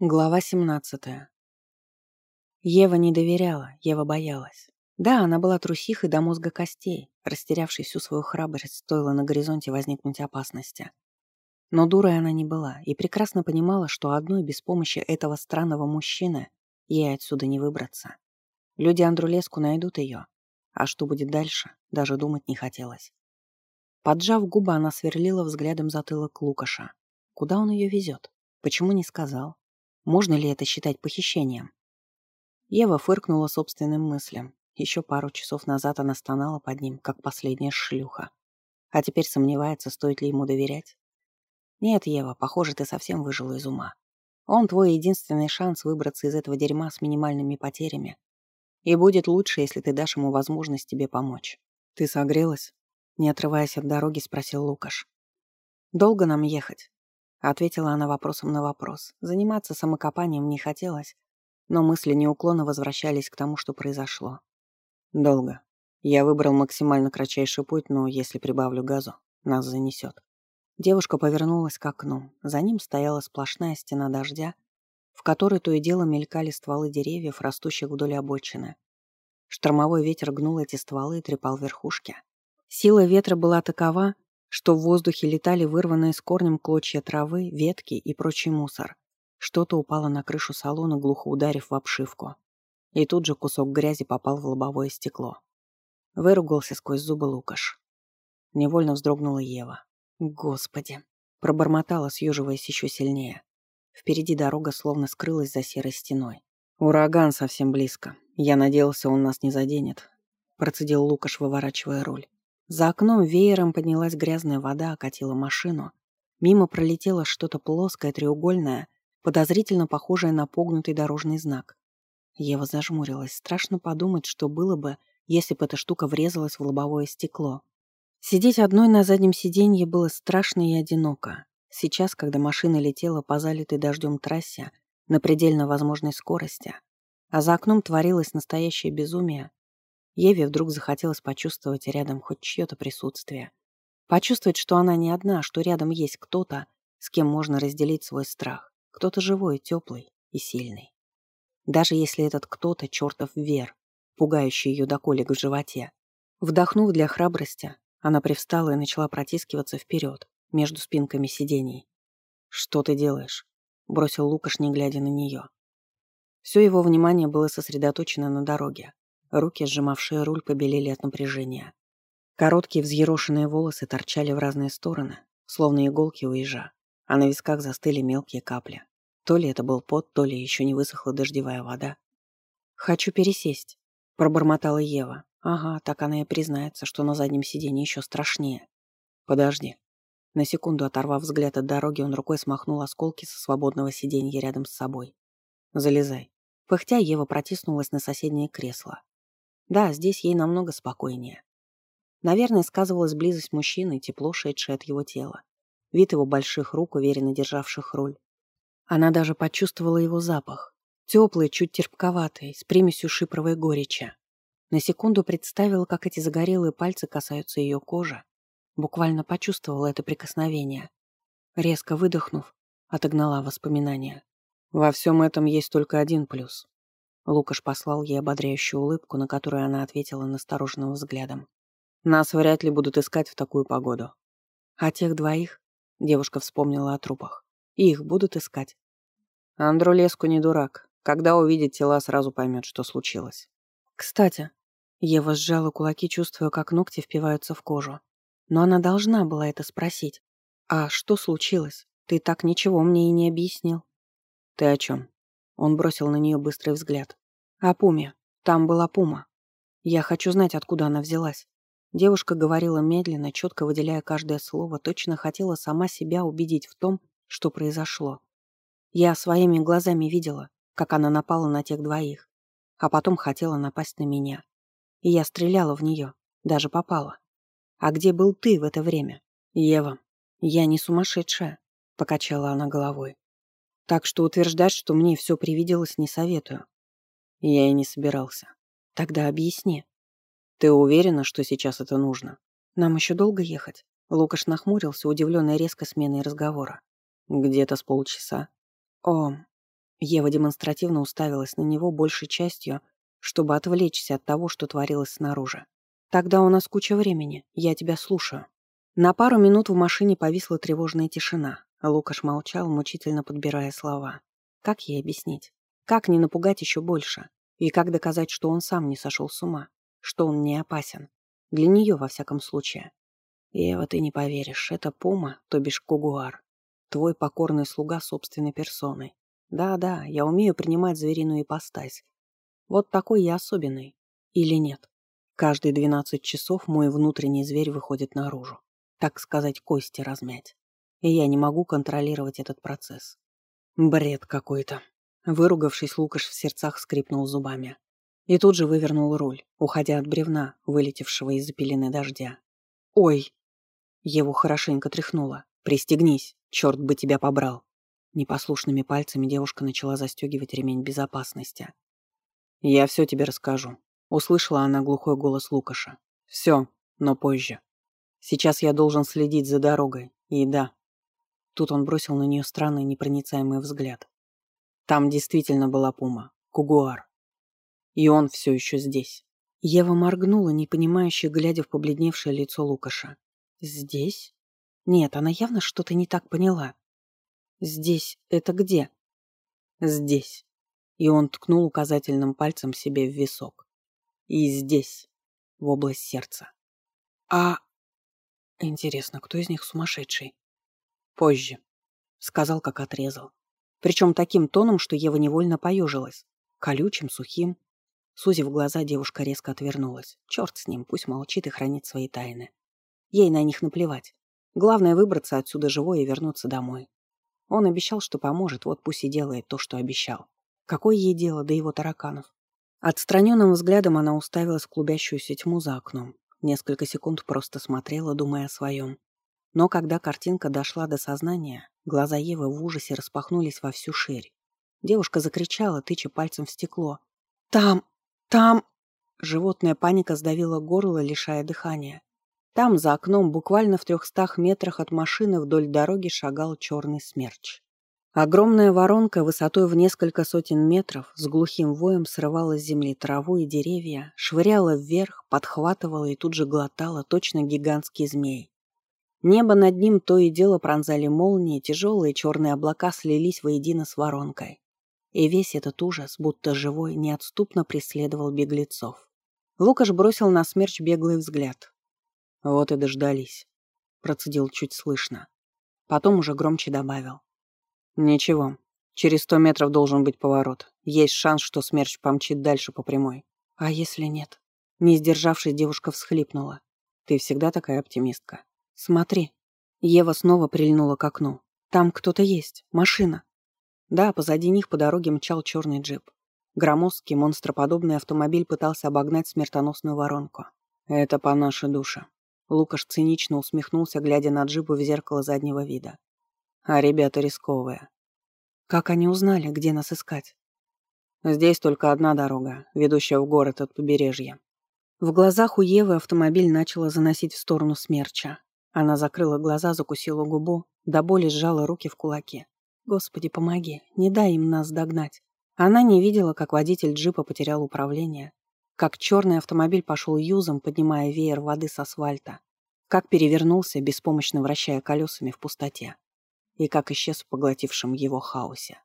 Глава 17. Ева не доверяла, Ева боялась. Да, она была трусихой до мозга костей, растерявшей всю свою храбрость, стоило на горизонте возникнуть опасности. Но дурой она не была и прекрасно понимала, что одной без помощи этого странного мужчины ей отсюда не выбраться. Люди Андрулеску найдут ее, а что будет дальше, даже думать не хотелось. Поджав губы, она сверлила взглядом затылок Лукаша. Куда он ее везет? Почему не сказал? Можно ли это считать похищением? Ева фыркнула собственным мыслям. Еще пару часов назад она стонала под ним, как последняя шлюха. А теперь сомневается, стоит ли ему доверять. Нет, Ева, похоже, ты совсем выжила из ума. Он твой единственный шанс выбраться из этого дерьма с минимальными потерями. И будет лучше, если ты дашь ему возможность тебе помочь. Ты согрелась? Не отрываясь от дороги, спросил Лукаш. Долго нам ехать? Ответила она вопросом на вопрос. Заниматься самокопанием не хотелось, но мысли неуклонно возвращались к тому, что произошло. Долго. Я выбрал максимально кратчайший путь, но если прибавлю газу, нас занесет. Девушка повернулась к окну. За ним стояла сплошная стена дождя, в которой то и дело мелькали стволы деревьев, растущих вдоль обочины. Штормовой ветер гнул эти стволы и трепал верхушки. Сила ветра была такова, что в воздухе летали вырванные с корнем клочья травы, ветки и прочий мусор. Что-то упало на крышу салона, глухо ударив в обшивку. И тут же кусок грязи попал в лобовое стекло. Выругался сквозь зубы Лукаш. Невольно вздрогнула Ева. «Господи!» Пробормотала, съеживаясь еще сильнее. Впереди дорога словно скрылась за серой стеной. «Ураган совсем близко. Я надеялся, он нас не заденет», процедил Лукаш, выворачивая руль. За окном веером поднялась грязная вода, окатила машину. Мимо пролетело что-то плоское, треугольное, подозрительно похожее на погнутый дорожный знак. Ева зажмурилась. Страшно подумать, что было бы, если бы эта штука врезалась в лобовое стекло. Сидеть одной на заднем сиденье было страшно и одиноко. Сейчас, когда машина летела по залитой дождем трассе на предельно возможной скорости, а за окном творилось настоящее безумие, Еве вдруг захотелось почувствовать рядом хоть чье-то присутствие. Почувствовать, что она не одна, что рядом есть кто-то, с кем можно разделить свой страх. Кто-то живой, теплый и сильный. Даже если этот кто-то чертов вер, пугающий ее до колик в животе. Вдохнув для храбрости, она привстала и начала протискиваться вперед, между спинками сидений. «Что ты делаешь?» — бросил Лукаш, не глядя на нее. Все его внимание было сосредоточено на дороге. Руки, сжимавшие руль, побелели от напряжения. Короткие взъерошенные волосы торчали в разные стороны, словно иголки у ежа, а на висках застыли мелкие капли. То ли это был пот, то ли еще не высохла дождевая вода. «Хочу пересесть», — пробормотала Ева. «Ага, так она и признается, что на заднем сиденье еще страшнее». «Подожди». На секунду оторвав взгляд от дороги, он рукой смахнул осколки со свободного сиденья рядом с собой. «Залезай». Пыхтя Ева протиснулась на соседнее кресло. Да, здесь ей намного спокойнее. Наверное, сказывалась близость мужчины, тепло шедшее от его тела. Вид его больших рук, уверенно державших руль. Она даже почувствовала его запах. Теплый, чуть терпковатый, с примесью шипровой горечи. На секунду представила, как эти загорелые пальцы касаются ее кожи. Буквально почувствовала это прикосновение. Резко выдохнув, отогнала воспоминания. Во всем этом есть только один плюс. Лукаш послал ей ободряющую улыбку, на которую она ответила настороженным взглядом. «Нас вряд ли будут искать в такую погоду». «А тех двоих?» — девушка вспомнила о трупах. «Их будут искать». Андролеску не дурак. Когда увидит тела, сразу поймет, что случилось. «Кстати...» Ева сжала кулаки, чувствуя, как ногти впиваются в кожу. Но она должна была это спросить. «А что случилось? Ты так ничего мне и не объяснил». «Ты о чем?» Он бросил на нее быстрый взгляд. «О Пуме. Там была Пума. Я хочу знать, откуда она взялась». Девушка говорила медленно, четко выделяя каждое слово, точно хотела сама себя убедить в том, что произошло. Я своими глазами видела, как она напала на тех двоих, а потом хотела напасть на меня. И я стреляла в нее, даже попала. А где был ты в это время? Ева, я не сумасшедшая, покачала она головой. Так что утверждать, что мне все привиделось, не советую. Я и не собирался. Тогда объясни. Ты уверена, что сейчас это нужно? Нам еще долго ехать? Лукаш нахмурился, удивленный резко сменой разговора. Где-то с полчаса. О, Ева демонстративно уставилась на него большей частью, чтобы отвлечься от того, что творилось снаружи. «Тогда у нас куча времени. Я тебя слушаю». На пару минут в машине повисла тревожная тишина. Лукаш молчал, мучительно подбирая слова. Как ей объяснить? Как не напугать еще больше? И как доказать, что он сам не сошел с ума? Что он не опасен? Для нее, во всяком случае. Ева, ты не поверишь, это Пума, то бишь Кугуар. Твой покорный слуга собственной персоной. Да-да, я умею принимать звериную ипостась. Вот такой я особенный. Или нет? Каждые двенадцать часов мой внутренний зверь выходит наружу. Так сказать, кости размять. И я не могу контролировать этот процесс. Бред какой-то. Выругавшись, Лукаш в сердцах скрипнул зубами. И тут же вывернул руль, уходя от бревна, вылетевшего из-за пелены дождя. «Ой!» Его хорошенько тряхнуло. «Пристегнись, черт бы тебя побрал!» Непослушными пальцами девушка начала застегивать ремень безопасности. «Я все тебе расскажу», — услышала она глухой голос Лукаша. «Все, но позже. Сейчас я должен следить за дорогой, и да». Тут он бросил на нее странный непроницаемый взгляд. Там действительно была пума, кугуар. И он все еще здесь. Ева моргнула, непонимающе глядя в побледневшее лицо Лукаша. «Здесь? Нет, она явно что-то не так поняла. Здесь это где?» «Здесь». И он ткнул указательным пальцем себе в висок. «И здесь, в область сердца». «А...» «Интересно, кто из них сумасшедший?» «Позже», — сказал, как отрезал. Причем таким тоном, что Ева невольно поежилась. Колючим, сухим. Сузив глаза, девушка резко отвернулась. Черт с ним, пусть молчит и хранит свои тайны. Ей на них наплевать. Главное выбраться отсюда живой и вернуться домой. Он обещал, что поможет, вот пусть и делает то, что обещал. Какое ей дело до его тараканов? Отстраненным взглядом она уставилась в клубящуюся тьму за окном. Несколько секунд просто смотрела, думая о своем. Но когда картинка дошла до сознания, глаза Евы в ужасе распахнулись во всю ширь. Девушка закричала, тыча пальцем в стекло. «Там! Там!» Животная паника сдавила горло, лишая дыхания. Там, за окном, буквально в трехстах метрах от машины вдоль дороги шагал черный смерч. Огромная воронка высотой в несколько сотен метров с глухим воем срывала с земли траву и деревья, швыряла вверх, подхватывала и тут же глотала точно гигантский змей. Небо над ним то и дело пронзали молнии, тяжелые черные облака слились воедино с воронкой. И весь этот ужас, будто живой, неотступно преследовал беглецов. Лукаш бросил на смерч беглый взгляд. «Вот и дождались», — процедил чуть слышно. Потом уже громче добавил. «Ничего, через сто метров должен быть поворот. Есть шанс, что смерч помчит дальше по прямой. А если нет?» Не сдержавшись, девушка всхлипнула. «Ты всегда такая оптимистка». «Смотри». Ева снова прильнула к окну. «Там кто-то есть. Машина». Да, позади них по дороге мчал черный джип. Громоздкий, монстроподобный автомобиль пытался обогнать смертоносную воронку. «Это по нашей душе». Лукаш цинично усмехнулся, глядя на джипу в зеркало заднего вида. «А ребята рисковые». «Как они узнали, где нас искать?» «Здесь только одна дорога, ведущая в город от побережья». В глазах у Евы автомобиль начала заносить в сторону смерча. Она закрыла глаза, закусила губу, до боли сжала руки в кулаки. Господи, помоги, не дай им нас догнать. Она не видела, как водитель джипа потерял управление, как черный автомобиль пошел юзом, поднимая веер воды с асфальта, как перевернулся, беспомощно вращая колесами в пустоте, и как исчез в поглотившем его хаосе.